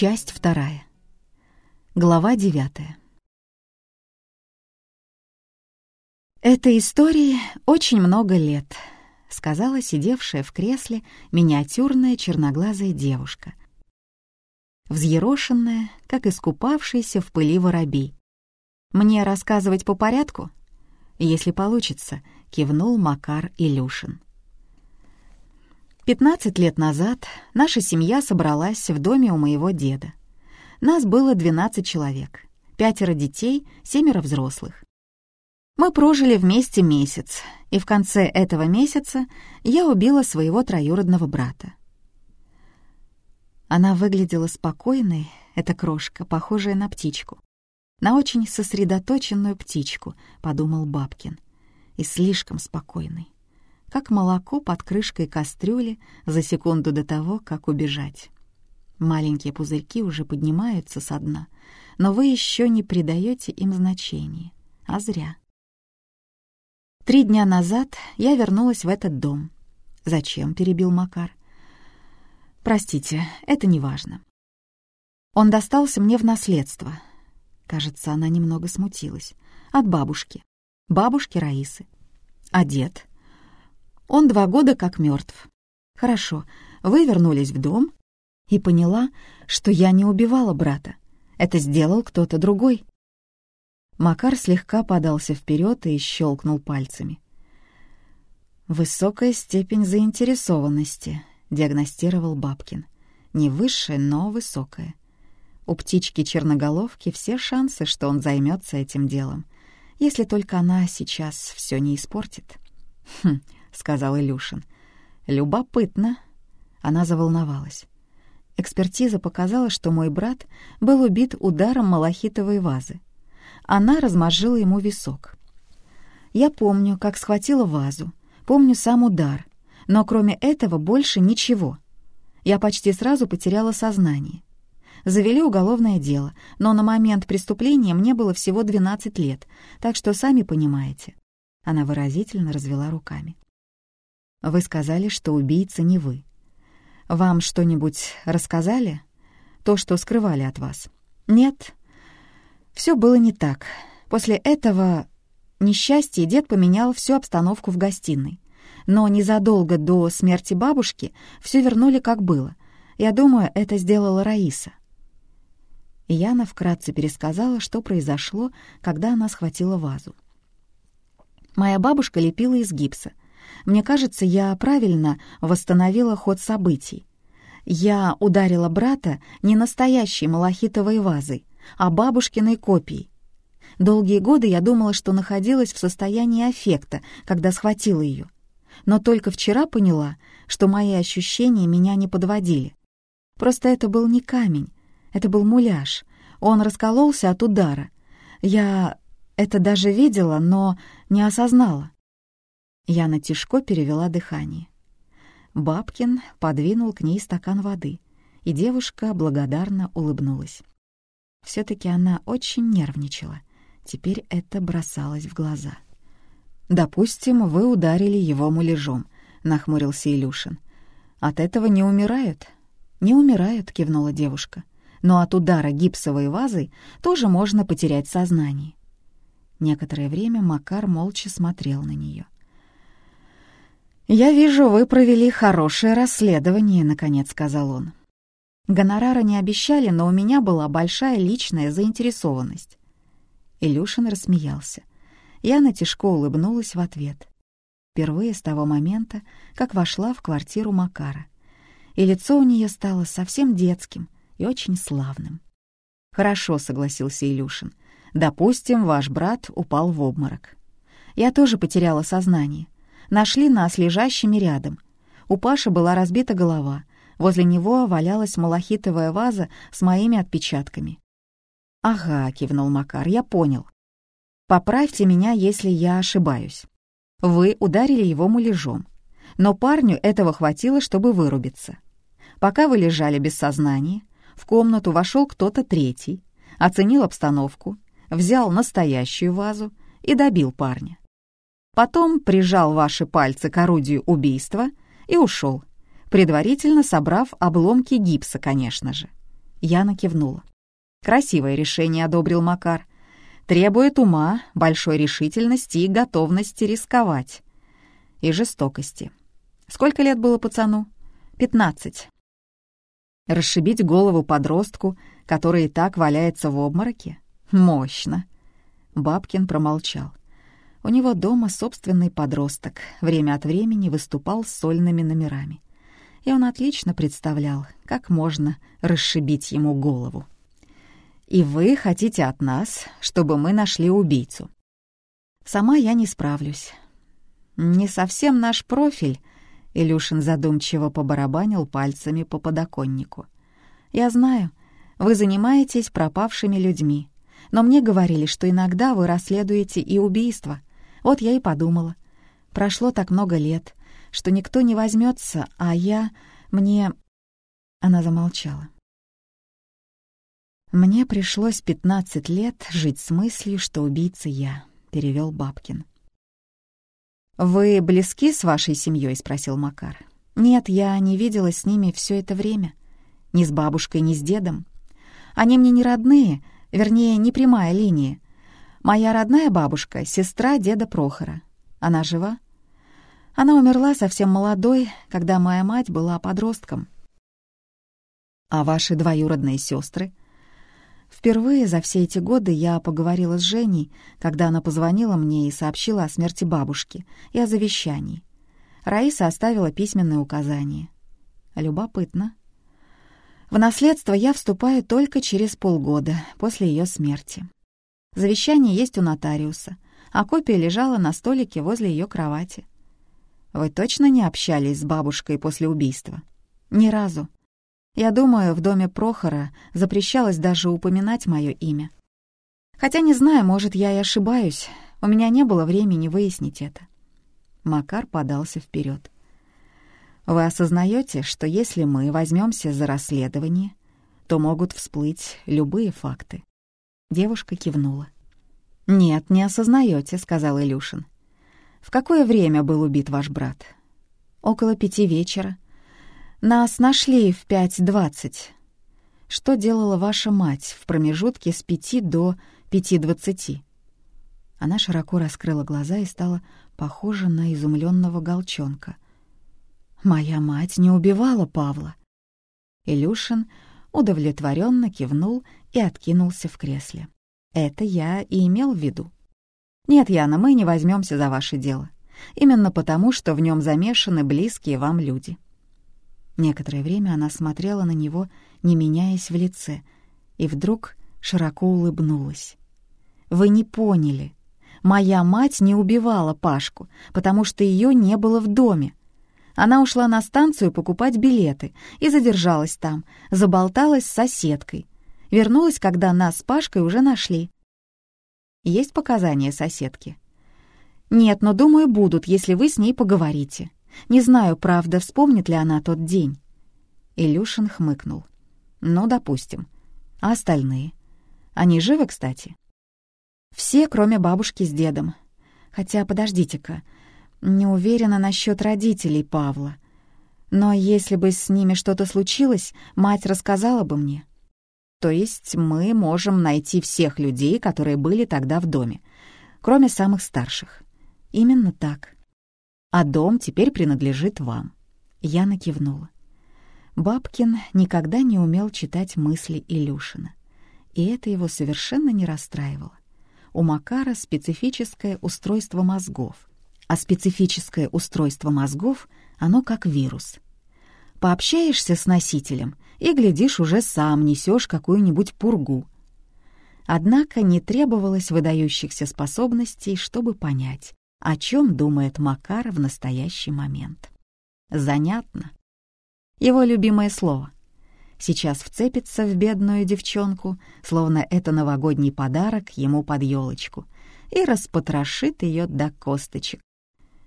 Часть вторая. Глава девятая. «Этой истории очень много лет», — сказала сидевшая в кресле миниатюрная черноглазая девушка, взъерошенная, как искупавшаяся в пыли воробей. «Мне рассказывать по порядку?» «Если получится», — кивнул Макар Илюшин. Пятнадцать лет назад наша семья собралась в доме у моего деда. Нас было двенадцать человек, пятеро детей, семеро взрослых. Мы прожили вместе месяц, и в конце этого месяца я убила своего троюродного брата. Она выглядела спокойной, эта крошка, похожая на птичку. На очень сосредоточенную птичку, подумал Бабкин. И слишком спокойный. Как молоко под крышкой кастрюли за секунду до того, как убежать. Маленькие пузырьки уже поднимаются со дна, но вы еще не придаете им значения. А зря. Три дня назад я вернулась в этот дом. «Зачем?» — перебил Макар. «Простите, это не важно. Он достался мне в наследство». Кажется, она немного смутилась. От бабушки. Бабушки Раисы. А дед? Он два года как мертв. Хорошо, вы вернулись в дом и поняла, что я не убивала брата. Это сделал кто-то другой. Макар слегка подался вперед и щелкнул пальцами. «Высокая степень заинтересованности», — диагностировал Бабкин. «Не высшая, но высокая. У птички черноголовки все шансы, что он займется этим делом, если только она сейчас все не испортит». «Хм», — сказал Илюшин. «Любопытно». Она заволновалась. Экспертиза показала, что мой брат был убит ударом малахитовой вазы. Она размозжила ему висок. Я помню, как схватила вазу, помню сам удар, но кроме этого больше ничего. Я почти сразу потеряла сознание. Завели уголовное дело, но на момент преступления мне было всего 12 лет, так что сами понимаете. Она выразительно развела руками. «Вы сказали, что убийца не вы. Вам что-нибудь рассказали? То, что скрывали от вас? Нет? Все было не так. После этого несчастья дед поменял всю обстановку в гостиной. Но незадолго до смерти бабушки все вернули как было. Я думаю, это сделала Раиса. Яна вкратце пересказала, что произошло, когда она схватила вазу. Моя бабушка лепила из гипса — мне кажется, я правильно восстановила ход событий. Я ударила брата не настоящей малахитовой вазой, а бабушкиной копией. Долгие годы я думала, что находилась в состоянии аффекта, когда схватила ее. Но только вчера поняла, что мои ощущения меня не подводили. Просто это был не камень, это был муляж. Он раскололся от удара. Я это даже видела, но не осознала. Яна тяжко перевела дыхание. Бабкин подвинул к ней стакан воды, и девушка благодарно улыбнулась. все таки она очень нервничала. Теперь это бросалось в глаза. «Допустим, вы ударили его муляжом», — нахмурился Илюшин. «От этого не умирают?» «Не умирают», — кивнула девушка. «Но от удара гипсовой вазой тоже можно потерять сознание». Некоторое время Макар молча смотрел на нее. «Я вижу, вы провели хорошее расследование», — наконец сказал он. Гонорара не обещали, но у меня была большая личная заинтересованность. Илюшин рассмеялся. Яна тяжко улыбнулась в ответ. Впервые с того момента, как вошла в квартиру Макара. И лицо у нее стало совсем детским и очень славным. «Хорошо», — согласился Илюшин. «Допустим, ваш брат упал в обморок. Я тоже потеряла сознание» нашли нас лежащими рядом. У Паши была разбита голова. Возле него валялась малахитовая ваза с моими отпечатками. «Ага», — кивнул Макар, — «я понял. Поправьте меня, если я ошибаюсь. Вы ударили его муляжом, но парню этого хватило, чтобы вырубиться. Пока вы лежали без сознания, в комнату вошел кто-то третий, оценил обстановку, взял настоящую вазу и добил парня. Потом прижал ваши пальцы к орудию убийства и ушел, предварительно собрав обломки гипса, конечно же. Яна кивнула. «Красивое решение», — одобрил Макар. «Требует ума, большой решительности и готовности рисковать. И жестокости. Сколько лет было пацану? Пятнадцать. Расшибить голову подростку, который и так валяется в обмороке? Мощно. Бабкин промолчал. У него дома собственный подросток, время от времени выступал с сольными номерами. И он отлично представлял, как можно расшибить ему голову. «И вы хотите от нас, чтобы мы нашли убийцу?» «Сама я не справлюсь». «Не совсем наш профиль», Илюшин задумчиво побарабанил пальцами по подоконнику. «Я знаю, вы занимаетесь пропавшими людьми, но мне говорили, что иногда вы расследуете и убийства. Вот я и подумала. Прошло так много лет, что никто не возьмется, а я... мне...» Она замолчала. «Мне пришлось пятнадцать лет жить с мыслью, что убийца я», — перевел Бабкин. «Вы близки с вашей семьей? спросил Макар. «Нет, я не виделась с ними все это время. Ни с бабушкой, ни с дедом. Они мне не родные, вернее, не прямая линия. Моя родная бабушка — сестра деда Прохора. Она жива? Она умерла совсем молодой, когда моя мать была подростком. А ваши двоюродные сестры? Впервые за все эти годы я поговорила с Женей, когда она позвонила мне и сообщила о смерти бабушки и о завещании. Раиса оставила письменные указания. Любопытно. В наследство я вступаю только через полгода после ее смерти. Завещание есть у нотариуса, а копия лежала на столике возле ее кровати. Вы точно не общались с бабушкой после убийства? Ни разу. Я думаю, в доме Прохора запрещалось даже упоминать мое имя. Хотя не знаю, может, я и ошибаюсь. У меня не было времени выяснить это. Макар подался вперед. Вы осознаете, что если мы возьмемся за расследование, то могут всплыть любые факты. Девушка кивнула. «Нет, не осознаете», — сказал Илюшин. «В какое время был убит ваш брат?» «Около пяти вечера. Нас нашли в 5.20. Что делала ваша мать в промежутке с 5 до 5.20? Она широко раскрыла глаза и стала похожа на изумленного голчонка. «Моя мать не убивала Павла». Илюшин удовлетворенно кивнул и откинулся в кресле. «Это я и имел в виду». «Нет, Яна, мы не возьмемся за ваше дело. Именно потому, что в нем замешаны близкие вам люди». Некоторое время она смотрела на него, не меняясь в лице, и вдруг широко улыбнулась. «Вы не поняли. Моя мать не убивала Пашку, потому что ее не было в доме. Она ушла на станцию покупать билеты и задержалась там, заболталась с соседкой. Вернулась, когда нас с Пашкой уже нашли. Есть показания соседки? Нет, но, думаю, будут, если вы с ней поговорите. Не знаю, правда, вспомнит ли она тот день. Илюшин хмыкнул. Ну, допустим. А остальные? Они живы, кстати? Все, кроме бабушки с дедом. Хотя, подождите-ка, не уверена насчет родителей Павла. Но если бы с ними что-то случилось, мать рассказала бы мне. То есть мы можем найти всех людей, которые были тогда в доме, кроме самых старших. Именно так а дом теперь принадлежит вам». Яна кивнула. Бабкин никогда не умел читать мысли Илюшина, и это его совершенно не расстраивало. У Макара специфическое устройство мозгов, а специфическое устройство мозгов — оно как вирус. Пообщаешься с носителем и, глядишь, уже сам несешь какую-нибудь пургу. Однако не требовалось выдающихся способностей, чтобы понять, о чем думает Макар в настоящий момент. Занятно. Его любимое слово. Сейчас вцепится в бедную девчонку, словно это новогодний подарок ему под елочку, и распотрошит ее до косточек.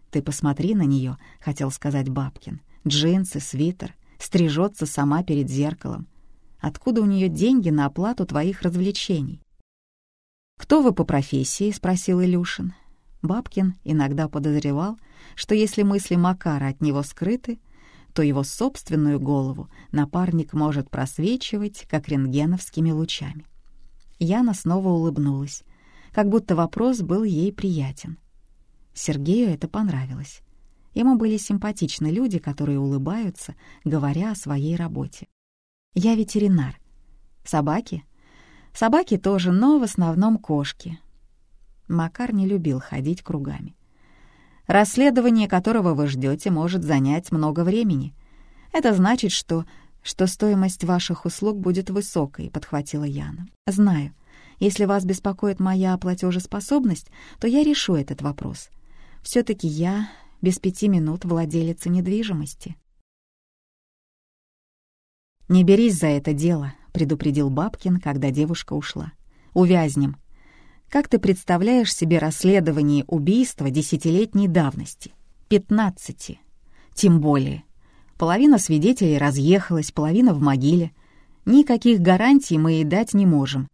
«Ты посмотри на нее», — хотел сказать Бабкин. «Джинсы, свитер, стрижется сама перед зеркалом. Откуда у нее деньги на оплату твоих развлечений?» «Кто вы по профессии?» — спросил Илюшин. Бабкин иногда подозревал, что если мысли Макара от него скрыты, то его собственную голову напарник может просвечивать, как рентгеновскими лучами. Яна снова улыбнулась, как будто вопрос был ей приятен. Сергею это понравилось. Ему были симпатичны люди, которые улыбаются, говоря о своей работе. «Я ветеринар. Собаки?» «Собаки тоже, но в основном кошки». Макар не любил ходить кругами. «Расследование которого вы ждете, может занять много времени. Это значит, что что стоимость ваших услуг будет высокой», — подхватила Яна. «Знаю. Если вас беспокоит моя платежеспособность, то я решу этот вопрос. все таки я без пяти минут владелица недвижимости». «Не берись за это дело», — предупредил Бабкин, когда девушка ушла. «Увязнем. Как ты представляешь себе расследование убийства десятилетней давности? Пятнадцати. Тем более. Половина свидетелей разъехалась, половина в могиле. Никаких гарантий мы и дать не можем.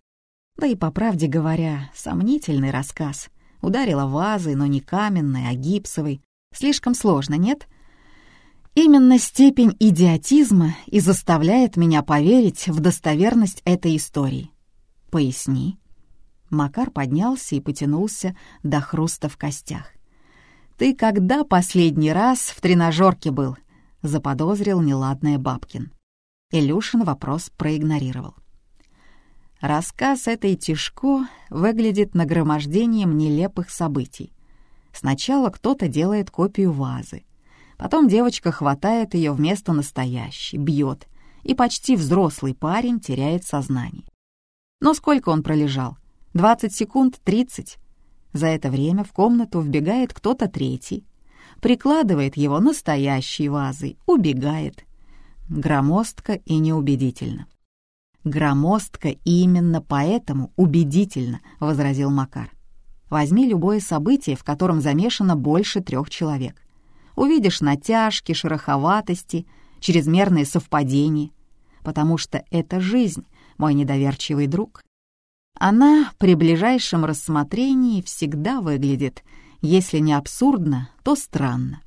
Да и, по правде говоря, сомнительный рассказ. Ударила вазой, но не каменной, а гипсовой. Слишком сложно, нет? Именно степень идиотизма и заставляет меня поверить в достоверность этой истории. Поясни. Макар поднялся и потянулся до хруста в костях. «Ты когда последний раз в тренажерке был?» — заподозрил неладное Бабкин. Илюшин вопрос проигнорировал. Рассказ этой Тишко выглядит нагромождением нелепых событий. Сначала кто-то делает копию вазы, потом девочка хватает ее вместо настоящей, бьет, и почти взрослый парень теряет сознание. Но сколько он пролежал? 20 секунд, 30. За это время в комнату вбегает кто-то третий, прикладывает его настоящей вазой, убегает. Громоздко и неубедительно. «Громоздко именно поэтому убедительно», — возразил Макар. «Возьми любое событие, в котором замешано больше трех человек. Увидишь натяжки, шероховатости, чрезмерные совпадения, потому что это жизнь, мой недоверчивый друг. Она при ближайшем рассмотрении всегда выглядит если не абсурдно, то странно.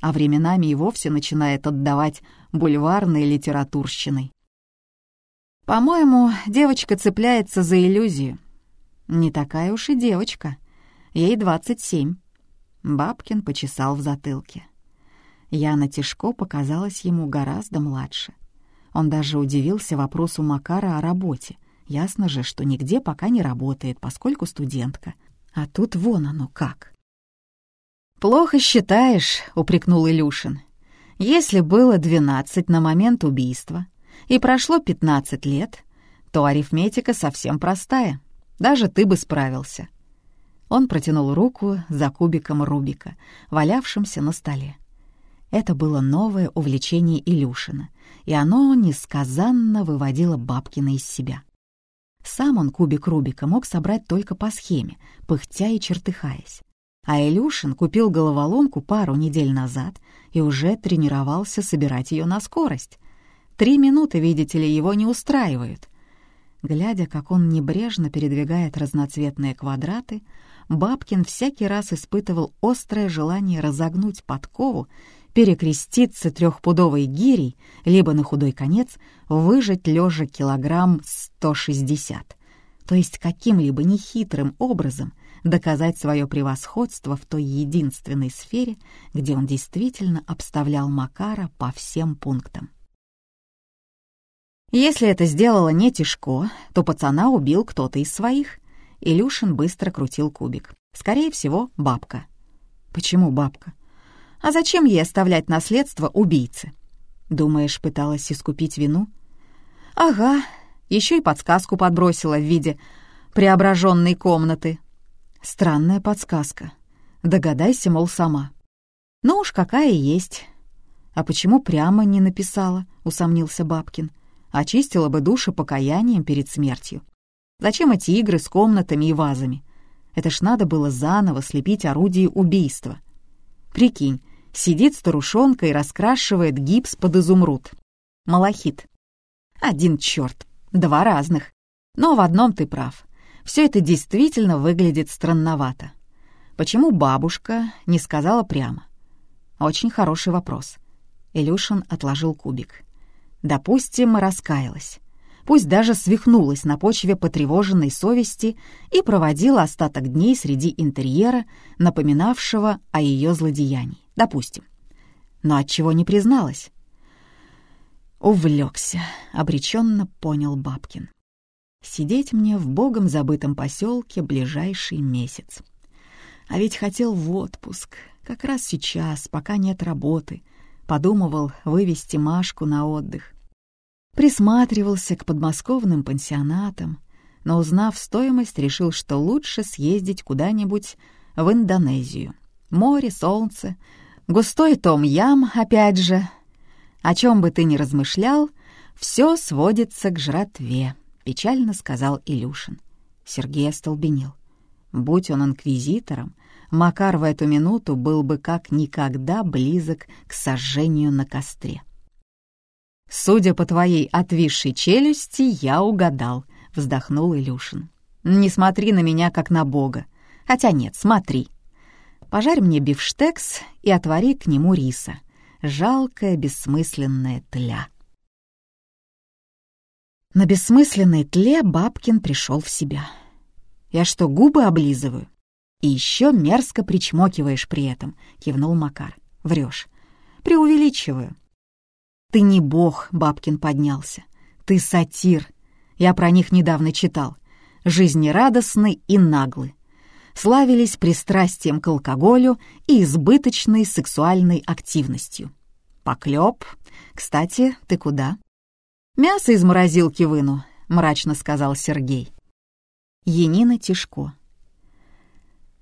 А временами и вовсе начинает отдавать бульварной литературщиной. По-моему, девочка цепляется за иллюзию. Не такая уж и девочка. Ей двадцать семь. Бабкин почесал в затылке. Яна Тишко показалась ему гораздо младше. Он даже удивился вопросу Макара о работе. Ясно же, что нигде пока не работает, поскольку студентка. А тут вон оно как. «Плохо считаешь», — упрекнул Илюшин. «Если было двенадцать на момент убийства и прошло пятнадцать лет, то арифметика совсем простая. Даже ты бы справился». Он протянул руку за кубиком Рубика, валявшимся на столе. Это было новое увлечение Илюшина, и оно несказанно выводило Бабкина из себя. Сам он кубик Рубика мог собрать только по схеме, пыхтя и чертыхаясь. А Илюшин купил головоломку пару недель назад и уже тренировался собирать ее на скорость. Три минуты, видите ли, его не устраивают. Глядя, как он небрежно передвигает разноцветные квадраты, Бабкин всякий раз испытывал острое желание разогнуть подкову, перекреститься трехпудовой гирей, либо на худой конец выжать лежа килограмм 160, то есть каким-либо нехитрым образом доказать свое превосходство в той единственной сфере, где он действительно обставлял Макара по всем пунктам. Если это сделала не Тишко, то пацана убил кто-то из своих. Илюшин быстро крутил кубик. Скорее всего, бабка. Почему бабка? А зачем ей оставлять наследство убийцы? Думаешь, пыталась искупить вину? Ага, еще и подсказку подбросила в виде преображенной комнаты, Странная подсказка. Догадайся, мол, сама. Ну уж какая есть. А почему прямо не написала, усомнился Бабкин. Очистила бы души покаянием перед смертью. Зачем эти игры с комнатами и вазами? Это ж надо было заново слепить орудие убийства. Прикинь, сидит старушонка и раскрашивает гипс под изумруд. Малахит. Один черт, два разных. Но в одном ты прав все это действительно выглядит странновато. Почему бабушка не сказала прямо? Очень хороший вопрос. Илюшин отложил кубик. «Допустим, раскаялась. Пусть даже свихнулась на почве потревоженной совести и проводила остаток дней среди интерьера, напоминавшего о ее злодеянии. Допустим. Но отчего не призналась? Увлекся, обреченно понял Бабкин. Сидеть мне в богом забытом поселке ближайший месяц. А ведь хотел в отпуск, как раз сейчас, пока нет работы. Подумывал вывести Машку на отдых. Присматривался к подмосковным пансионатам, но, узнав стоимость, решил, что лучше съездить куда-нибудь в Индонезию. Море, солнце, густой том-ям, опять же. О чем бы ты ни размышлял, все сводится к жратве, — печально сказал Илюшин. Сергей остолбенел. Будь он инквизитором, Макар в эту минуту был бы как никогда близок к сожжению на костре. «Судя по твоей отвисшей челюсти, я угадал», — вздохнул Илюшин. «Не смотри на меня, как на бога. Хотя нет, смотри. Пожарь мне бифштекс и отвори к нему риса. Жалкая, бессмысленная тля». На бессмысленной тле Бабкин пришел в себя. «Я что, губы облизываю?» «И еще мерзко причмокиваешь при этом», — кивнул Макар. «Врешь. Преувеличиваю. «Ты не бог», — Бабкин поднялся. «Ты сатир. Я про них недавно читал. Жизнерадостны и наглы. Славились пристрастием к алкоголю и избыточной сексуальной активностью. Поклёб. Кстати, ты куда?» «Мясо из морозилки выну», — мрачно сказал Сергей. Енина Тишко.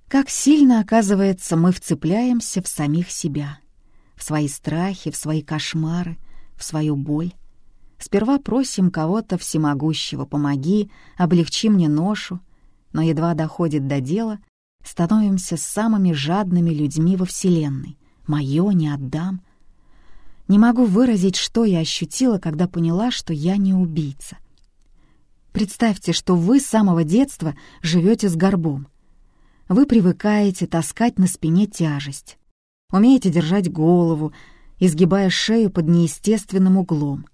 Как сильно, оказывается, мы вцепляемся в самих себя, в свои страхи, в свои кошмары — в свою боль. Сперва просим кого-то всемогущего, помоги, облегчи мне ношу, но едва доходит до дела, становимся самыми жадными людьми во Вселенной. Моё не отдам. Не могу выразить, что я ощутила, когда поняла, что я не убийца. Представьте, что вы с самого детства живете с горбом. Вы привыкаете таскать на спине тяжесть. Умеете держать голову, изгибая шею под неестественным углом.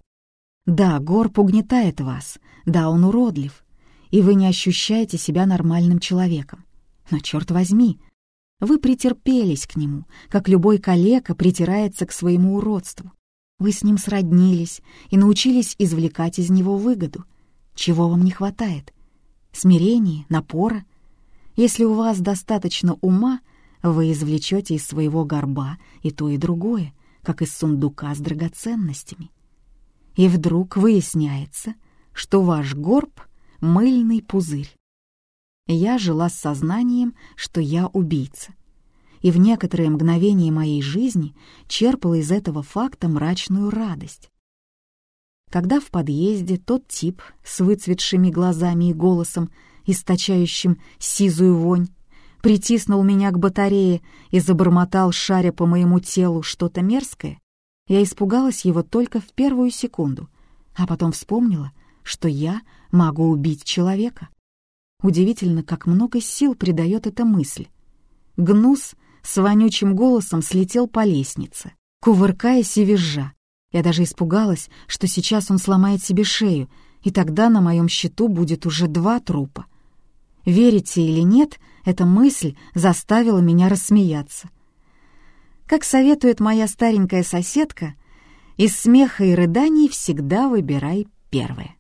Да, горб угнетает вас, да, он уродлив, и вы не ощущаете себя нормальным человеком. Но черт возьми, вы претерпелись к нему, как любой калека притирается к своему уродству. Вы с ним сроднились и научились извлекать из него выгоду. Чего вам не хватает? Смирения, напора? Если у вас достаточно ума, вы извлечете из своего горба и то, и другое, как из сундука с драгоценностями. И вдруг выясняется, что ваш горб — мыльный пузырь. Я жила с сознанием, что я убийца, и в некоторые мгновения моей жизни черпала из этого факта мрачную радость. Когда в подъезде тот тип с выцветшими глазами и голосом, источающим сизую вонь, притиснул меня к батарее и забормотал, шаря по моему телу, что-то мерзкое, я испугалась его только в первую секунду, а потом вспомнила, что я могу убить человека. Удивительно, как много сил придает эта мысль. Гнус с вонючим голосом слетел по лестнице, кувыркаясь и визжа. Я даже испугалась, что сейчас он сломает себе шею, и тогда на моем счету будет уже два трупа. Верите или нет, эта мысль заставила меня рассмеяться. Как советует моя старенькая соседка, из смеха и рыданий всегда выбирай первое.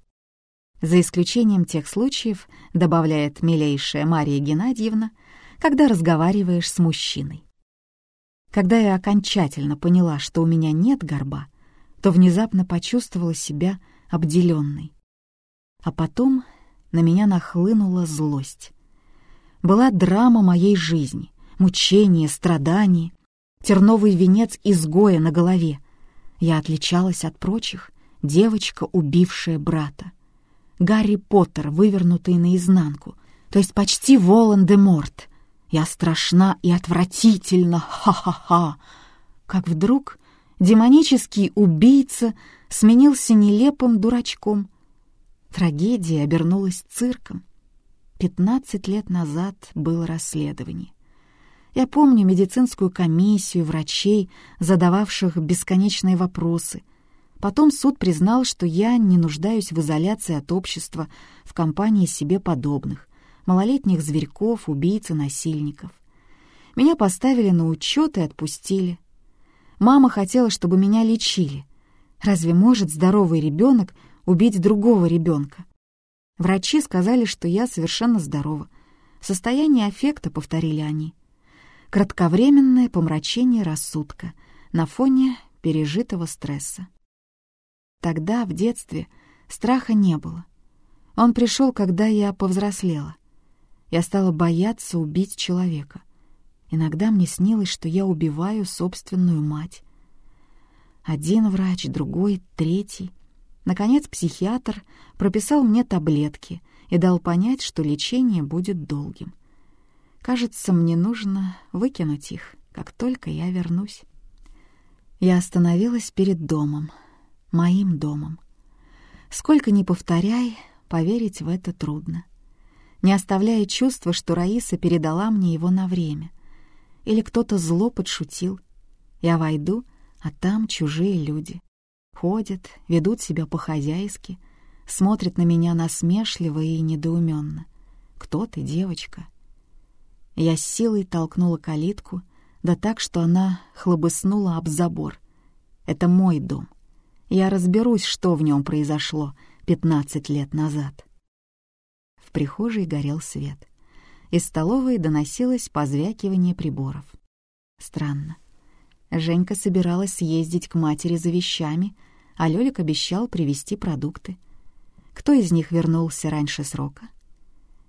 За исключением тех случаев, добавляет милейшая Мария Геннадьевна, когда разговариваешь с мужчиной. Когда я окончательно поняла, что у меня нет горба, то внезапно почувствовала себя обделенной. А потом на меня нахлынула злость. Была драма моей жизни, мучение, страдание, терновый венец изгоя на голове. Я отличалась от прочих, девочка, убившая брата. Гарри Поттер, вывернутый наизнанку, то есть почти Волан-де-Морт. Я страшна и отвратительна, ха-ха-ха. Как вдруг демонический убийца сменился нелепым дурачком — Трагедия обернулась цирком. Пятнадцать лет назад было расследование. Я помню медицинскую комиссию, врачей, задававших бесконечные вопросы. Потом суд признал, что я не нуждаюсь в изоляции от общества в компании себе подобных, малолетних зверьков, убийц и насильников. Меня поставили на учет и отпустили. Мама хотела, чтобы меня лечили. Разве может здоровый ребенок убить другого ребенка? Врачи сказали, что я совершенно здорова. Состояние аффекта, повторили они кратковременное помрачение рассудка на фоне пережитого стресса. Тогда, в детстве, страха не было. Он пришел, когда я повзрослела. Я стала бояться убить человека. Иногда мне снилось, что я убиваю собственную мать. Один врач, другой, третий. Наконец психиатр прописал мне таблетки и дал понять, что лечение будет долгим — Кажется, мне нужно выкинуть их, как только я вернусь. Я остановилась перед домом, моим домом. Сколько ни повторяй, поверить в это трудно. Не оставляя чувства, что Раиса передала мне его на время. Или кто-то зло подшутил. Я войду, а там чужие люди. Ходят, ведут себя по-хозяйски, смотрят на меня насмешливо и недоуменно. «Кто ты, девочка?» Я с силой толкнула калитку, да так, что она хлобыснула об забор. Это мой дом. Я разберусь, что в нем произошло пятнадцать лет назад. В прихожей горел свет. Из столовой доносилось позвякивание приборов. Странно. Женька собиралась съездить к матери за вещами, а Лёлик обещал привезти продукты. Кто из них вернулся раньше срока?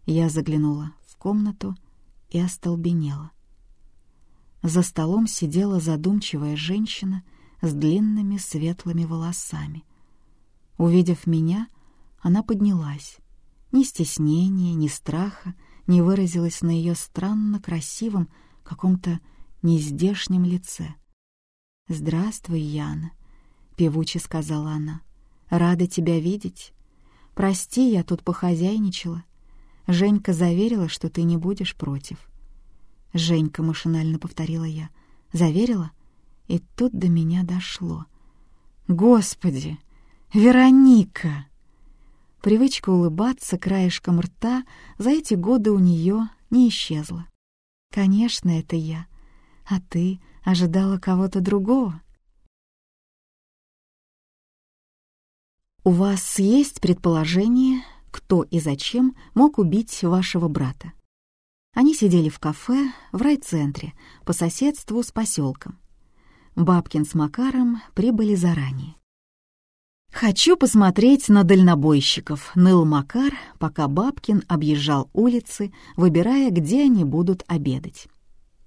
Я заглянула в комнату — и остолбенела. За столом сидела задумчивая женщина с длинными светлыми волосами. Увидев меня, она поднялась. Ни стеснения, ни страха не выразилось на ее странно красивом, каком-то нездешнем лице. «Здравствуй, Яна», — певуче сказала она. «Рада тебя видеть. Прости, я тут похозяйничала. Женька заверила, что ты не будешь против. «Женька», — машинально повторила я. «Заверила?» И тут до меня дошло. «Господи! Вероника!» Привычка улыбаться краешком рта за эти годы у нее не исчезла. «Конечно, это я. А ты ожидала кого-то другого?» «У вас есть предположение, кто и зачем мог убить вашего брата. Они сидели в кафе в райцентре, по соседству с поселком. Бабкин с Макаром прибыли заранее. «Хочу посмотреть на дальнобойщиков», — ныл Макар, пока Бабкин объезжал улицы, выбирая, где они будут обедать.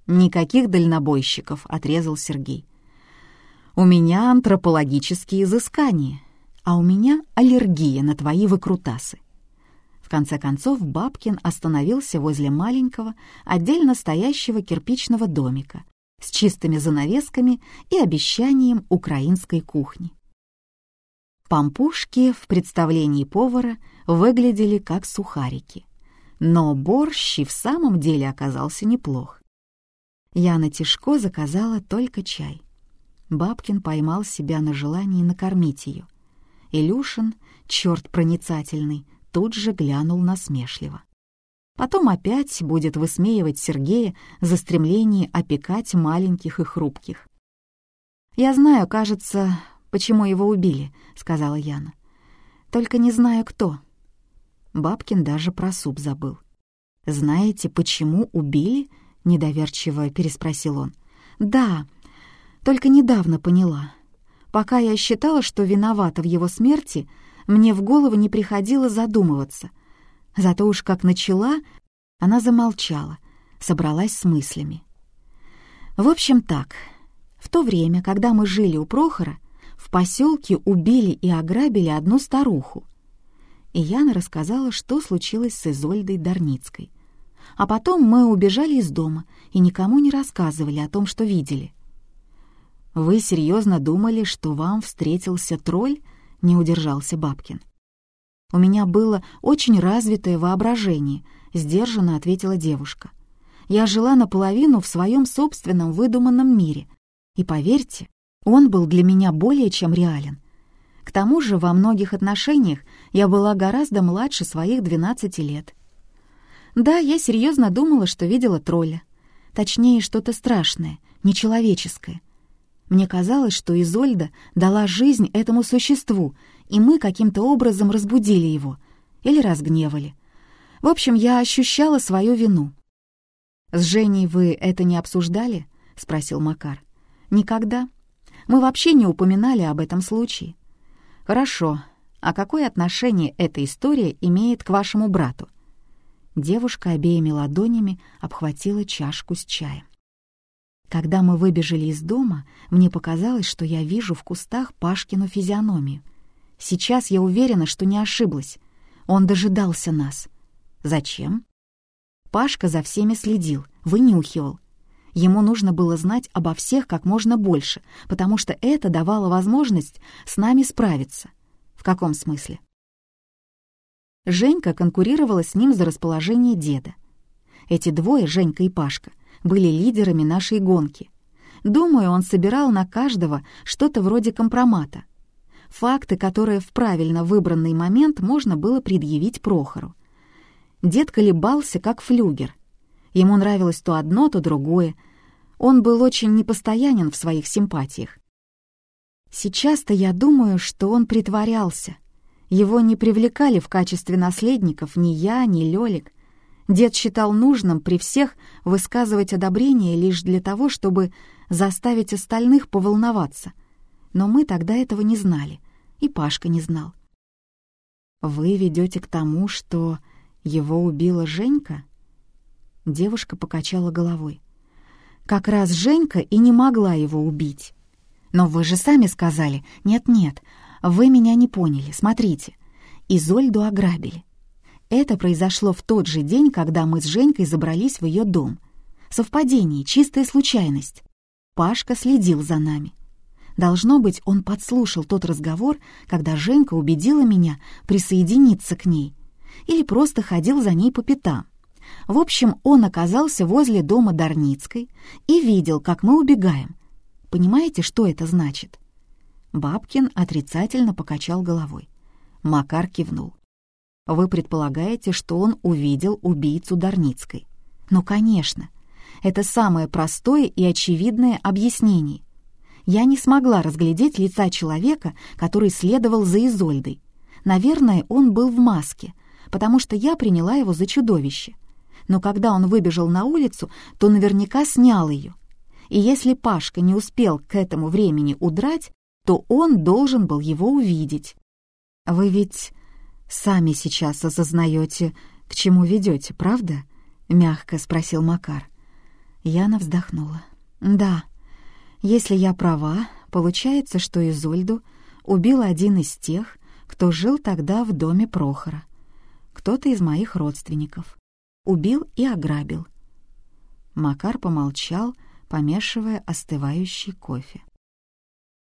«Никаких дальнобойщиков», — отрезал Сергей. «У меня антропологические изыскания, а у меня аллергия на твои выкрутасы конце концов Бабкин остановился возле маленького, отдельно стоящего кирпичного домика с чистыми занавесками и обещанием украинской кухни. Пампушки в представлении повара выглядели как сухарики, но борщ и в самом деле оказался неплох. Яна Тишко заказала только чай. Бабкин поймал себя на желании накормить ее. Илюшин, черт проницательный, тут же глянул насмешливо. Потом опять будет высмеивать Сергея за стремление опекать маленьких и хрупких. «Я знаю, кажется, почему его убили», — сказала Яна. «Только не знаю, кто». Бабкин даже про суп забыл. «Знаете, почему убили?» — недоверчиво переспросил он. «Да, только недавно поняла. Пока я считала, что виновата в его смерти, мне в голову не приходило задумываться. Зато уж как начала, она замолчала, собралась с мыслями. В общем так, в то время, когда мы жили у Прохора, в поселке убили и ограбили одну старуху. И Яна рассказала, что случилось с Изольдой Дарницкой. А потом мы убежали из дома и никому не рассказывали о том, что видели. «Вы серьезно думали, что вам встретился тролль?» — не удержался Бабкин. «У меня было очень развитое воображение», — сдержанно ответила девушка. Я жила наполовину в своем собственном выдуманном мире. И поверьте, он был для меня более чем реален. К тому же во многих отношениях я была гораздо младше своих 12 лет. Да, я серьезно думала, что видела тролля. Точнее, что-то страшное, нечеловеческое. Мне казалось, что Изольда дала жизнь этому существу, и мы каким-то образом разбудили его или разгневали. В общем, я ощущала свою вину. «С Женей вы это не обсуждали?» — спросил Макар. «Никогда. Мы вообще не упоминали об этом случае». «Хорошо. А какое отношение эта история имеет к вашему брату?» Девушка обеими ладонями обхватила чашку с чаем. Когда мы выбежали из дома, мне показалось, что я вижу в кустах Пашкину физиономию. Сейчас я уверена, что не ошиблась. Он дожидался нас. Зачем? Пашка за всеми следил, вынюхивал. Ему нужно было знать обо всех как можно больше, потому что это давало возможность с нами справиться. В каком смысле? Женька конкурировала с ним за расположение деда. Эти двое, Женька и Пашка, были лидерами нашей гонки. Думаю, он собирал на каждого что-то вроде компромата. Факты, которые в правильно выбранный момент можно было предъявить Прохору. Дед колебался, как флюгер. Ему нравилось то одно, то другое. Он был очень непостоянен в своих симпатиях. Сейчас-то я думаю, что он притворялся. Его не привлекали в качестве наследников ни я, ни Лёлик. Дед считал нужным при всех высказывать одобрение лишь для того, чтобы заставить остальных поволноваться. Но мы тогда этого не знали, и Пашка не знал. «Вы ведете к тому, что его убила Женька?» Девушка покачала головой. «Как раз Женька и не могла его убить. Но вы же сами сказали, нет-нет, вы меня не поняли, смотрите. Изольду ограбили. Это произошло в тот же день, когда мы с Женькой забрались в ее дом. Совпадение, чистая случайность. Пашка следил за нами. Должно быть, он подслушал тот разговор, когда Женька убедила меня присоединиться к ней. Или просто ходил за ней по пятам. В общем, он оказался возле дома Дарницкой и видел, как мы убегаем. Понимаете, что это значит? Бабкин отрицательно покачал головой. Макар кивнул. Вы предполагаете, что он увидел убийцу Дарницкой. Ну, конечно. Это самое простое и очевидное объяснение. Я не смогла разглядеть лица человека, который следовал за Изольдой. Наверное, он был в маске, потому что я приняла его за чудовище. Но когда он выбежал на улицу, то наверняка снял ее. И если Пашка не успел к этому времени удрать, то он должен был его увидеть. Вы ведь сами сейчас осознаете, к чему ведете, правда?» — мягко спросил Макар. Яна вздохнула. «Да, если я права, получается, что Изольду убил один из тех, кто жил тогда в доме Прохора. Кто-то из моих родственников. Убил и ограбил». Макар помолчал, помешивая остывающий кофе.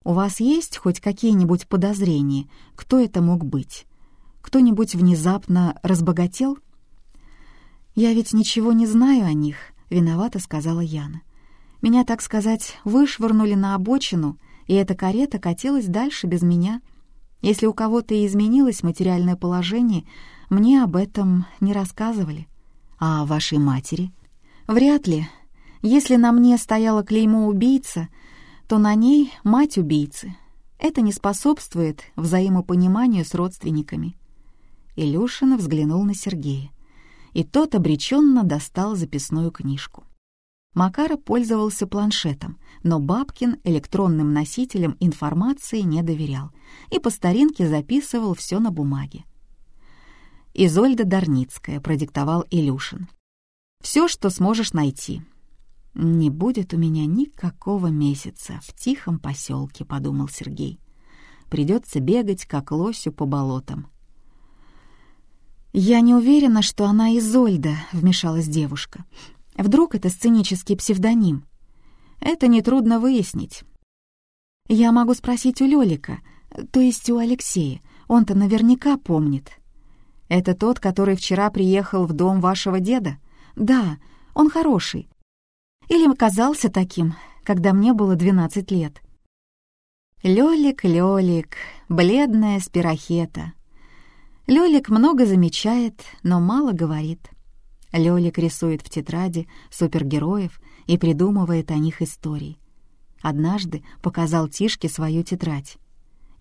«У вас есть хоть какие-нибудь подозрения, кто это мог быть?» Кто-нибудь внезапно разбогател? «Я ведь ничего не знаю о них», — виновата сказала Яна. «Меня, так сказать, вышвырнули на обочину, и эта карета катилась дальше без меня. Если у кого-то изменилось материальное положение, мне об этом не рассказывали. А о вашей матери? Вряд ли. Если на мне стояло клеймо «убийца», то на ней мать убийцы. Это не способствует взаимопониманию с родственниками. Илюшин взглянул на Сергея, и тот обреченно достал записную книжку. Макара пользовался планшетом, но Бабкин электронным носителям информации не доверял и по старинке записывал все на бумаге. «Изольда Дарницкая», — продиктовал Илюшин. «Все, что сможешь найти». «Не будет у меня никакого месяца в тихом поселке», — подумал Сергей. «Придется бегать, как лосю по болотам. «Я не уверена, что она Изольда», — вмешалась девушка. «Вдруг это сценический псевдоним?» «Это нетрудно выяснить». «Я могу спросить у Лёлика, то есть у Алексея. Он-то наверняка помнит». «Это тот, который вчера приехал в дом вашего деда?» «Да, Он хороший. Или оказался таким, когда мне было 12 лет. Лёлик, Лёлик, бледная спирохета. Лёлик много замечает, но мало говорит. Лёлик рисует в тетради супергероев и придумывает о них истории. Однажды показал Тишке свою тетрадь.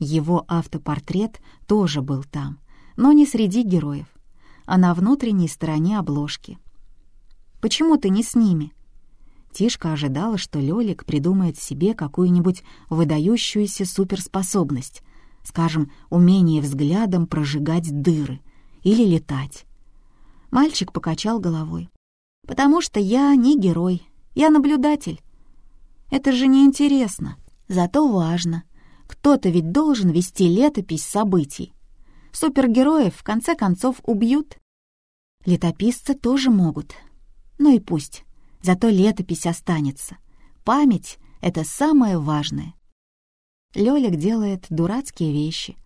Его автопортрет тоже был там, но не среди героев, а на внутренней стороне обложки. «Почему ты не с ними?» Тишка ожидала, что Лёлик придумает себе какую-нибудь выдающуюся суперспособность, скажем, умение взглядом прожигать дыры или летать. Мальчик покачал головой. «Потому что я не герой, я наблюдатель. Это же неинтересно, зато важно. Кто-то ведь должен вести летопись событий. Супергероев в конце концов убьют. Летописцы тоже могут. Ну и пусть. Зато летопись останется. Память — это самое важное. Лёлик делает дурацкие вещи,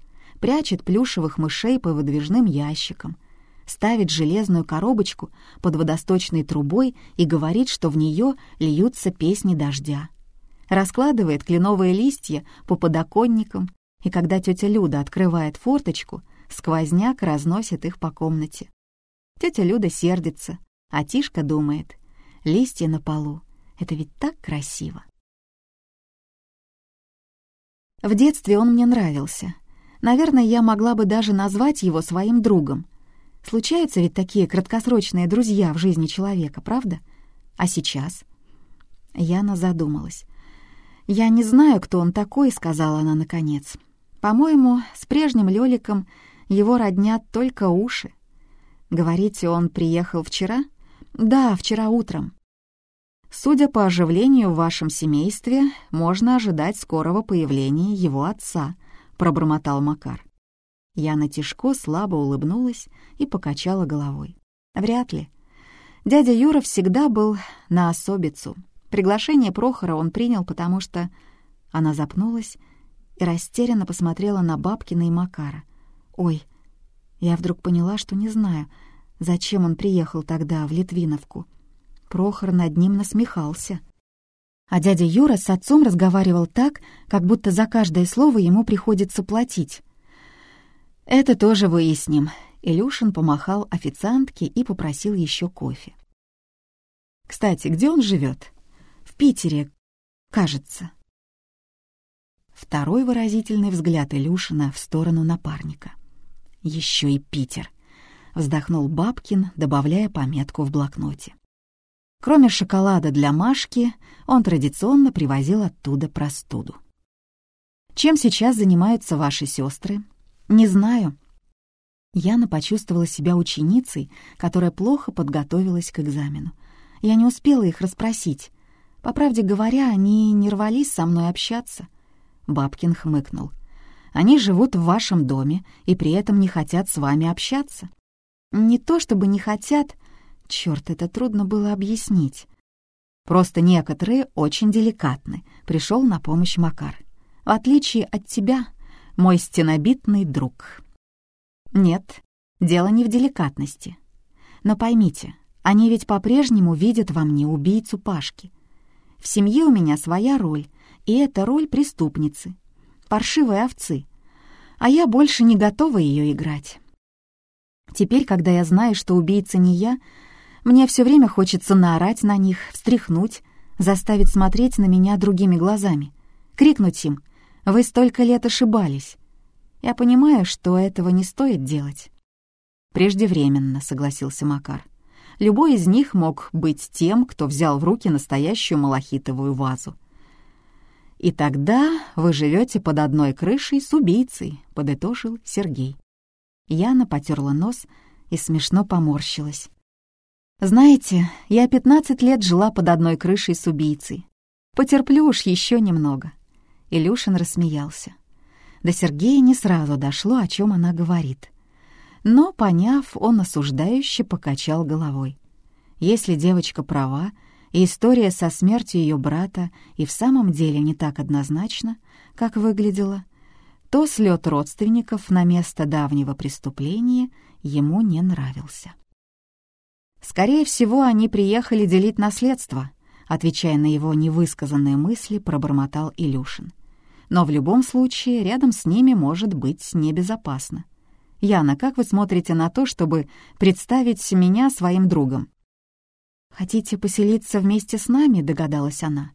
прячет плюшевых мышей по выдвижным ящикам, ставит железную коробочку под водосточной трубой и говорит, что в нее льются песни дождя. Раскладывает кленовые листья по подоконникам, и когда тетя Люда открывает форточку, сквозняк разносит их по комнате. Тетя Люда сердится, а Тишка думает, листья на полу. Это ведь так красиво. В детстве он мне нравился. Наверное, я могла бы даже назвать его своим другом. Случаются ведь такие краткосрочные друзья в жизни человека, правда? А сейчас? Яна задумалась. «Я не знаю, кто он такой», — сказала она наконец. «По-моему, с прежним Лёликом его роднят только уши. Говорите, он приехал вчера?» «Да, вчера утром. Судя по оживлению в вашем семействе, можно ожидать скорого появления его отца», — пробормотал Макар. Яна Тишко слабо улыбнулась и покачала головой. «Вряд ли. Дядя Юра всегда был на особицу. Приглашение Прохора он принял, потому что...» Она запнулась и растерянно посмотрела на Бабкина и Макара. «Ой, я вдруг поняла, что не знаю, зачем он приехал тогда в Литвиновку. Прохор над ним насмехался. А дядя Юра с отцом разговаривал так, как будто за каждое слово ему приходится платить. «Это тоже выясним», — Илюшин помахал официантке и попросил еще кофе. «Кстати, где он живет? В Питере, кажется». Второй выразительный взгляд Илюшина в сторону напарника. Еще и Питер», — вздохнул Бабкин, добавляя пометку в блокноте. Кроме шоколада для Машки, он традиционно привозил оттуда простуду. «Чем сейчас занимаются ваши сестры?» «Не знаю». Яна почувствовала себя ученицей, которая плохо подготовилась к экзамену. Я не успела их расспросить. По правде говоря, они не рвались со мной общаться. Бабкин хмыкнул. «Они живут в вашем доме и при этом не хотят с вами общаться». «Не то чтобы не хотят, Черт, это трудно было объяснить. Просто некоторые очень деликатны, пришел на помощь Макар. В отличие от тебя, мой стенобитный друг. Нет, дело не в деликатности. Но поймите, они ведь по-прежнему видят во мне убийцу Пашки. В семье у меня своя роль, и это роль преступницы, паршивой овцы. А я больше не готова ее играть. Теперь, когда я знаю, что убийца не я, мне все время хочется наорать на них, встряхнуть, заставить смотреть на меня другими глазами, крикнуть им «Вы столько лет ошибались!» Я понимаю, что этого не стоит делать. «Преждевременно», — согласился Макар. «Любой из них мог быть тем, кто взял в руки настоящую малахитовую вазу». «И тогда вы живете под одной крышей с убийцей», — подытожил Сергей. Яна потерла нос и смешно поморщилась. Знаете, я 15 лет жила под одной крышей с убийцей. Потерплю уж еще немного. Илюшин рассмеялся. До Сергея не сразу дошло, о чем она говорит. Но, поняв, он осуждающе покачал головой. Если девочка права, и история со смертью ее брата и в самом деле не так однозначна, как выглядела, то слет родственников на место давнего преступления ему не нравился. Скорее всего, они приехали делить наследство, отвечая на его невысказанные мысли, пробормотал Илюшин. Но в любом случае рядом с ними может быть небезопасно. Яна, как вы смотрите на то, чтобы представить меня своим другом? «Хотите поселиться вместе с нами?» — догадалась она.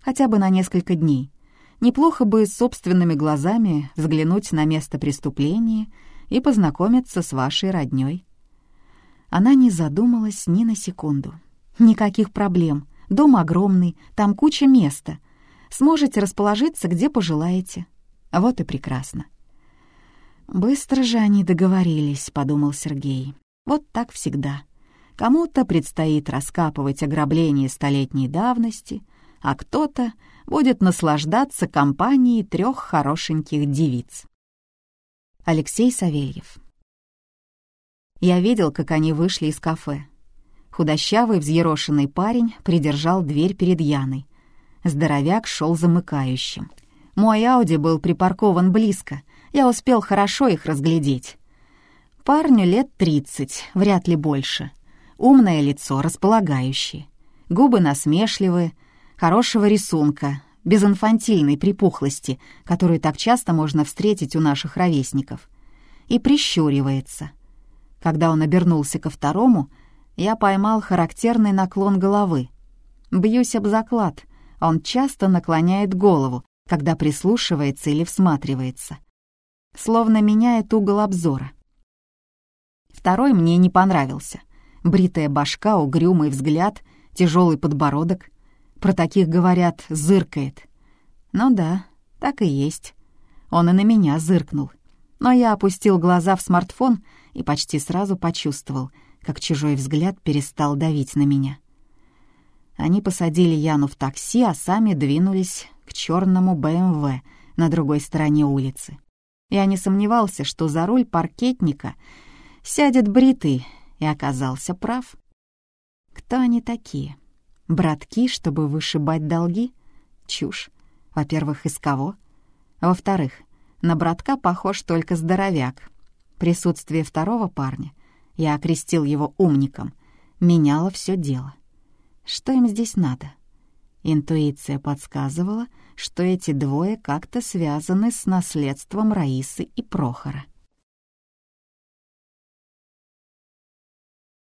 «Хотя бы на несколько дней. Неплохо бы собственными глазами взглянуть на место преступления и познакомиться с вашей роднёй». Она не задумалась ни на секунду. «Никаких проблем. Дом огромный, там куча места. Сможете расположиться, где пожелаете. Вот и прекрасно». «Быстро же они договорились», — подумал Сергей. «Вот так всегда. Кому-то предстоит раскапывать ограбление столетней давности, а кто-то будет наслаждаться компанией трех хорошеньких девиц». Алексей Савельев я видел, как они вышли из кафе. Худощавый, взъерошенный парень придержал дверь перед Яной. Здоровяк шел замыкающим. Мой Ауди был припаркован близко, я успел хорошо их разглядеть. Парню лет тридцать, вряд ли больше. Умное лицо, располагающее. Губы насмешливые, хорошего рисунка, без инфантильной припухлости, которую так часто можно встретить у наших ровесников. И прищуривается. Когда он обернулся ко второму, я поймал характерный наклон головы. Бьюсь об заклад, он часто наклоняет голову, когда прислушивается или всматривается. Словно меняет угол обзора. Второй мне не понравился. Бритая башка, угрюмый взгляд, тяжелый подбородок. Про таких говорят «зыркает». Ну да, так и есть. Он и на меня зыркнул. Но я опустил глаза в смартфон и почти сразу почувствовал, как чужой взгляд перестал давить на меня. Они посадили Яну в такси, а сами двинулись к черному БМВ на другой стороне улицы. Я не сомневался, что за руль паркетника сядет бритый, и оказался прав. Кто они такие? Братки, чтобы вышибать долги? Чушь. Во-первых, из кого? Во-вторых, на братка похож только здоровяк, Присутствие второго парня, я окрестил его умником, меняло все дело. Что им здесь надо? Интуиция подсказывала, что эти двое как-то связаны с наследством Раисы и Прохора.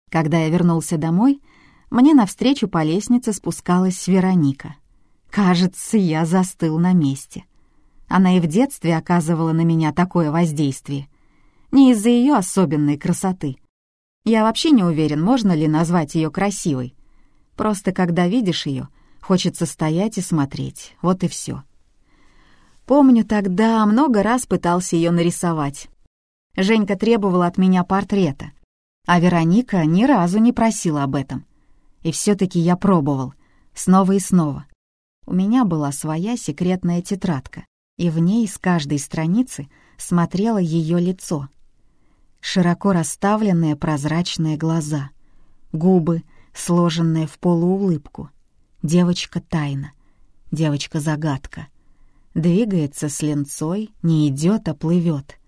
Когда я вернулся домой, мне навстречу по лестнице спускалась Вероника. Кажется, я застыл на месте. Она и в детстве оказывала на меня такое воздействие — не из-за ее особенной красоты. Я вообще не уверен, можно ли назвать ее красивой. Просто когда видишь ее, хочется стоять и смотреть, вот и все. Помню, тогда много раз пытался ее нарисовать. Женька требовала от меня портрета, а Вероника ни разу не просила об этом. И все-таки я пробовал, снова и снова. У меня была своя секретная тетрадка, и в ней с каждой страницы смотрело ее лицо — широко расставленные прозрачные глаза, губы, сложенные в полуулыбку. Девочка тайна, девочка-загадка. Двигается с ленцой, не идет, а плывет.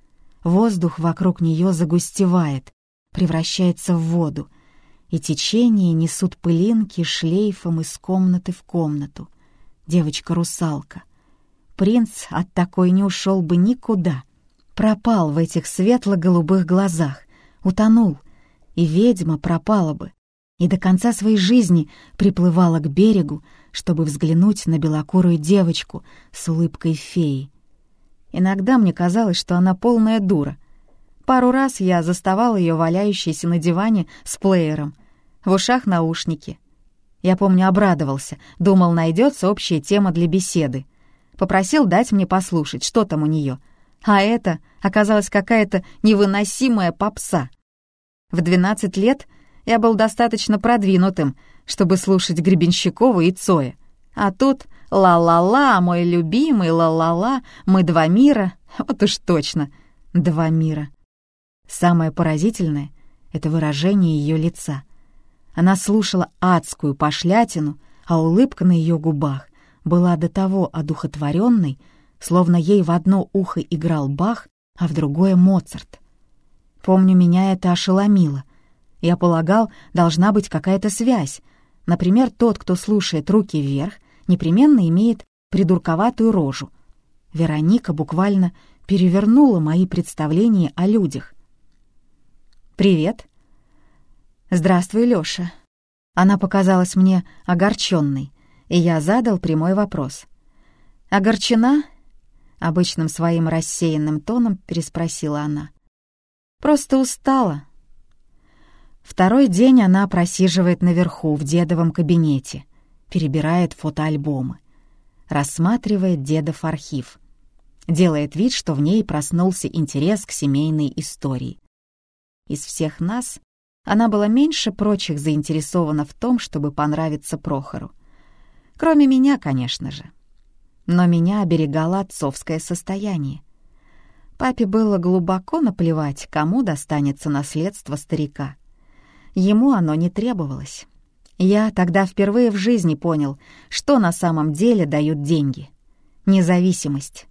Воздух вокруг нее загустевает, превращается в воду, и течение несут пылинки шлейфом из комнаты в комнату. Девочка-русалка. Принц от такой не ушел бы никуда — пропал в этих светло-голубых глазах, утонул, и ведьма пропала бы, и до конца своей жизни приплывала к берегу, чтобы взглянуть на белокурую девочку с улыбкой феи. Иногда мне казалось, что она полная дура. Пару раз я заставал ее валяющейся на диване с плеером, в ушах наушники. Я помню, обрадовался, думал, найдется общая тема для беседы. Попросил дать мне послушать, что там у нее — а это оказалась какая-то невыносимая попса. В 12 лет я был достаточно продвинутым, чтобы слушать Гребенщикова и Цоя. А тут «Ла-ла-ла, мой любимый, ла-ла-ла, мы два мира». Вот уж точно, два мира. Самое поразительное — это выражение ее лица. Она слушала адскую пошлятину, а улыбка на ее губах была до того одухотворенной, словно ей в одно ухо играл Бах, а в другое — Моцарт. Помню, меня это ошеломило. Я полагал, должна быть какая-то связь. Например, тот, кто слушает руки вверх, непременно имеет придурковатую рожу. Вероника буквально перевернула мои представления о людях. «Привет». «Здравствуй, Лёша». Она показалась мне огорченной, и я задал прямой вопрос. «Огорчена?» — обычным своим рассеянным тоном переспросила она. «Просто устала». Второй день она просиживает наверху, в дедовом кабинете, перебирает фотоальбомы, рассматривает дедов архив, делает вид, что в ней проснулся интерес к семейной истории. Из всех нас она была меньше прочих заинтересована в том, чтобы понравиться Прохору. Кроме меня, конечно же но меня оберегало отцовское состояние. Папе было глубоко наплевать, кому достанется наследство старика. Ему оно не требовалось. Я тогда впервые в жизни понял, что на самом деле дают деньги. Независимость.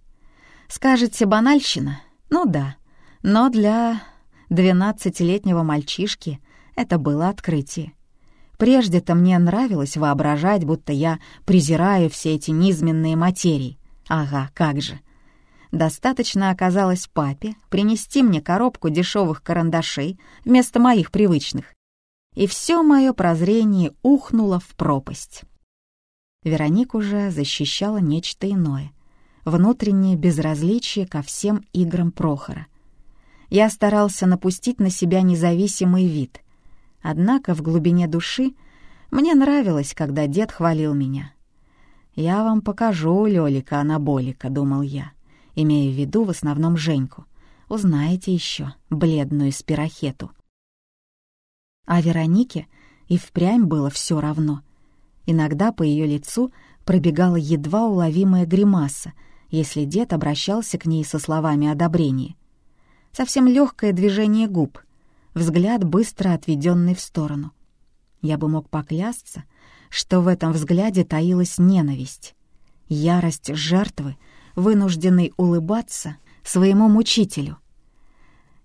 Скажете, банальщина? Ну да. Но для двенадцатилетнего мальчишки это было открытие. Прежде-то мне нравилось воображать, будто я презираю все эти низменные материи. Ага, как же. Достаточно оказалось папе принести мне коробку дешевых карандашей вместо моих привычных. И все мое прозрение ухнуло в пропасть. Вероник уже защищала нечто иное — внутреннее безразличие ко всем играм Прохора. Я старался напустить на себя независимый вид — Однако в глубине души мне нравилось, когда дед хвалил меня. «Я вам покажу, Лёлика Анаболика», — думал я, имея в виду в основном Женьку. «Узнаете еще бледную спирохету». А Веронике и впрямь было все равно. Иногда по ее лицу пробегала едва уловимая гримаса, если дед обращался к ней со словами одобрения. Совсем легкое движение губ — взгляд, быстро отведенный в сторону. Я бы мог поклясться, что в этом взгляде таилась ненависть, ярость жертвы, вынужденной улыбаться своему мучителю.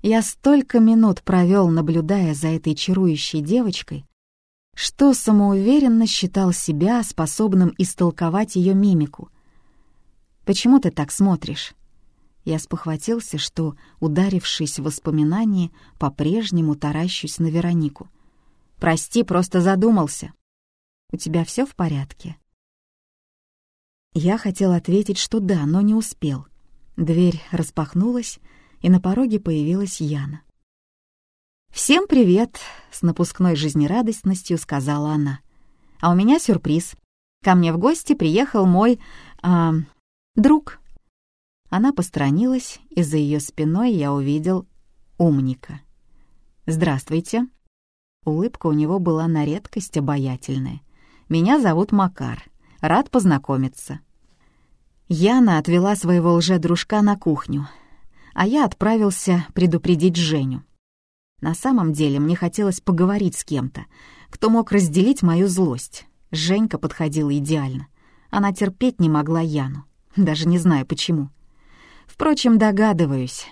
Я столько минут провел, наблюдая за этой чарующей девочкой, что самоуверенно считал себя способным истолковать ее мимику. «Почему ты так смотришь?» Я спохватился, что, ударившись в воспоминания, по-прежнему таращусь на Веронику. «Прости, просто задумался. У тебя все в порядке?» Я хотел ответить, что да, но не успел. Дверь распахнулась, и на пороге появилась Яна. «Всем привет!» — с напускной жизнерадостностью сказала она. «А у меня сюрприз. Ко мне в гости приехал мой... Э, друг». Она посторонилась, и за ее спиной я увидел умника. «Здравствуйте». Улыбка у него была на редкость обаятельная. «Меня зовут Макар. Рад познакомиться». Яна отвела своего лже-дружка на кухню, а я отправился предупредить Женю. На самом деле мне хотелось поговорить с кем-то, кто мог разделить мою злость. Женька подходила идеально. Она терпеть не могла Яну. Даже не знаю почему. Впрочем, догадываюсь.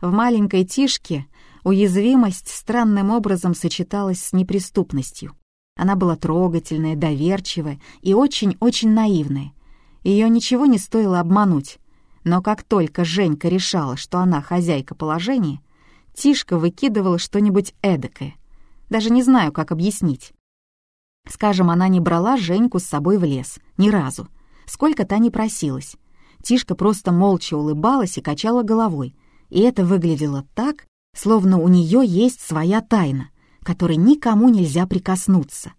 В маленькой Тишке уязвимость странным образом сочеталась с неприступностью. Она была трогательная, доверчивая и очень-очень наивная. Ее ничего не стоило обмануть. Но как только Женька решала, что она хозяйка положения, Тишка выкидывала что-нибудь эдакое. Даже не знаю, как объяснить. Скажем, она не брала Женьку с собой в лес. Ни разу. Сколько та не просилась. Тишка просто молча улыбалась и качала головой, и это выглядело так, словно у нее есть своя тайна, которой никому нельзя прикоснуться.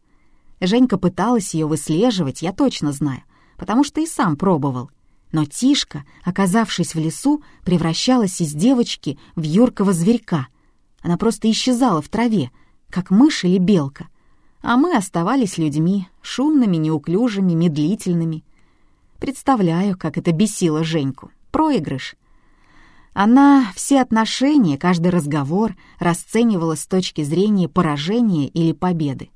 Женька пыталась ее выслеживать, я точно знаю, потому что и сам пробовал. Но Тишка, оказавшись в лесу, превращалась из девочки в юркого зверька. Она просто исчезала в траве, как мышь или белка. А мы оставались людьми, шумными, неуклюжими, медлительными — Представляю, как это бесило Женьку. Проигрыш. Она все отношения, каждый разговор расценивала с точки зрения поражения или победы.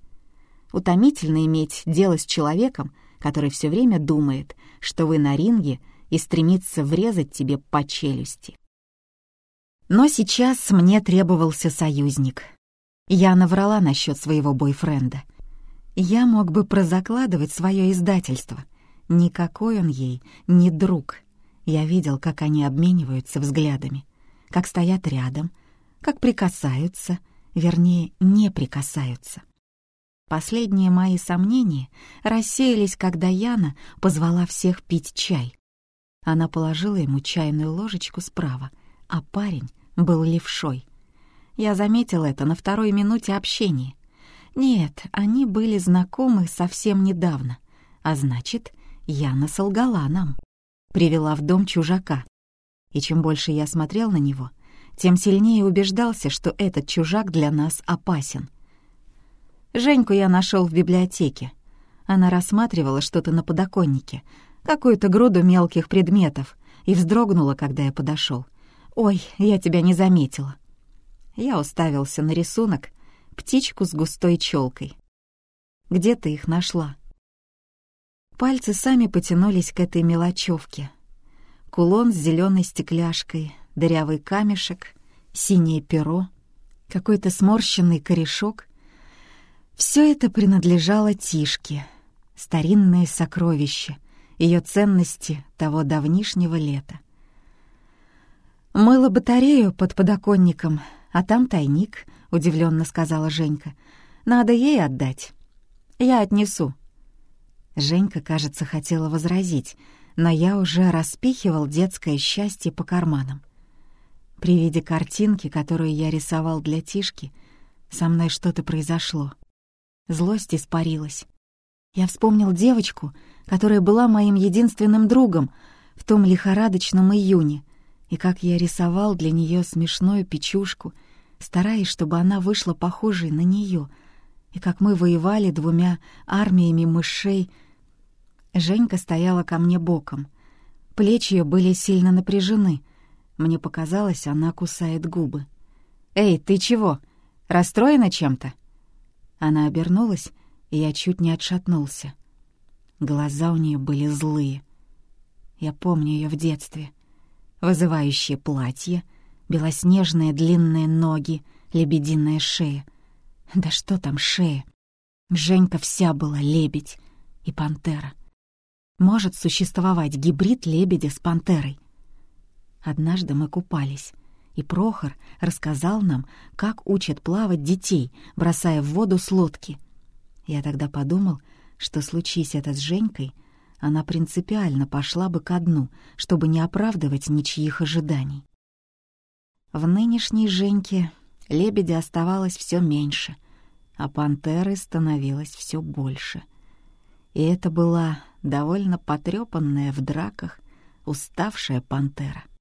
Утомительно иметь дело с человеком, который все время думает, что вы на ринге и стремится врезать тебе по челюсти. Но сейчас мне требовался союзник. Я наврала насчет своего бойфренда. Я мог бы прозакладывать свое издательство. Никакой он ей не друг. Я видел, как они обмениваются взглядами, как стоят рядом, как прикасаются, вернее, не прикасаются. Последние мои сомнения рассеялись, когда Яна позвала всех пить чай. Она положила ему чайную ложечку справа, а парень был левшой. Я заметил это на второй минуте общения. Нет, они были знакомы совсем недавно, а значит, Яна солгала нам. Привела в дом чужака. И чем больше я смотрел на него, тем сильнее убеждался, что этот чужак для нас опасен. Женьку я нашел в библиотеке. Она рассматривала что-то на подоконнике, какую-то груду мелких предметов, и вздрогнула, когда я подошел. «Ой, я тебя не заметила». Я уставился на рисунок, птичку с густой челкой. «Где ты их нашла?» Пальцы сами потянулись к этой мелочевке. Кулон с зеленой стекляшкой, дырявый камешек, синее перо, какой-то сморщенный корешок — все это принадлежало Тишке, старинное сокровище, ее ценности того давнишнего лета. «Мыла батарею под подоконником, а там тайник», — удивленно сказала Женька. «Надо ей отдать. Я отнесу». Женька, кажется, хотела возразить, но я уже распихивал детское счастье по карманам. При виде картинки, которую я рисовал для Тишки, со мной что-то произошло. Злость испарилась. Я вспомнил девочку, которая была моим единственным другом в том лихорадочном июне, и как я рисовал для нее смешную печушку, стараясь, чтобы она вышла похожей на нее, и как мы воевали двумя армиями мышей. Женька стояла ко мне боком. Плечи ее были сильно напряжены. Мне показалось, она кусает губы. «Эй, ты чего? Расстроена чем-то?» Она обернулась, и я чуть не отшатнулся. Глаза у нее были злые. Я помню ее в детстве. Вызывающее платье, белоснежные длинные ноги, лебединая шея. Да что там шея? Женька вся была лебедь и пантера. Может существовать гибрид лебедя с пантерой. Однажды мы купались и Прохор рассказал нам, как учат плавать детей, бросая в воду с лодки. Я тогда подумал, что случись это с Женькой, она принципиально пошла бы ко дну, чтобы не оправдывать ничьих ожиданий. В нынешней Женьке лебедя оставалось все меньше, а пантеры становилось все больше. И это была довольно потрепанная в драках уставшая пантера —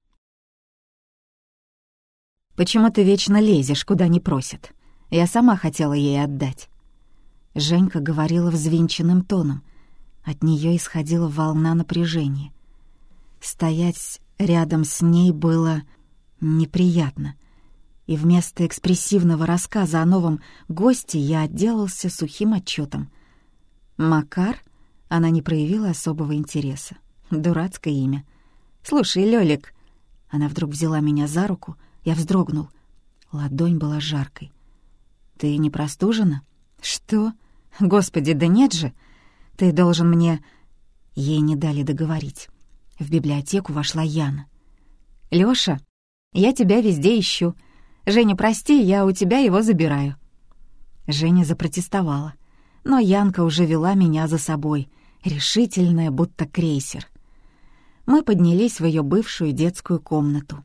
Почему ты вечно лезешь, куда не просят? Я сама хотела ей отдать». Женька говорила взвинченным тоном. От нее исходила волна напряжения. Стоять рядом с ней было неприятно. И вместо экспрессивного рассказа о новом госте я отделался сухим отчетом. «Макар?» Она не проявила особого интереса. Дурацкое имя. «Слушай, Лёлик...» Она вдруг взяла меня за руку — я вздрогнул. Ладонь была жаркой. «Ты не простужена?» «Что? Господи, да нет же! Ты должен мне...» Ей не дали договорить. В библиотеку вошла Яна. «Лёша, я тебя везде ищу. Женя, прости, я у тебя его забираю». Женя запротестовала, но Янка уже вела меня за собой, решительная, будто крейсер. Мы поднялись в ее бывшую детскую комнату.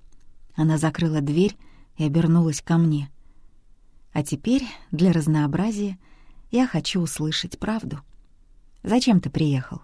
Она закрыла дверь и обернулась ко мне. А теперь, для разнообразия, я хочу услышать правду. Зачем ты приехал?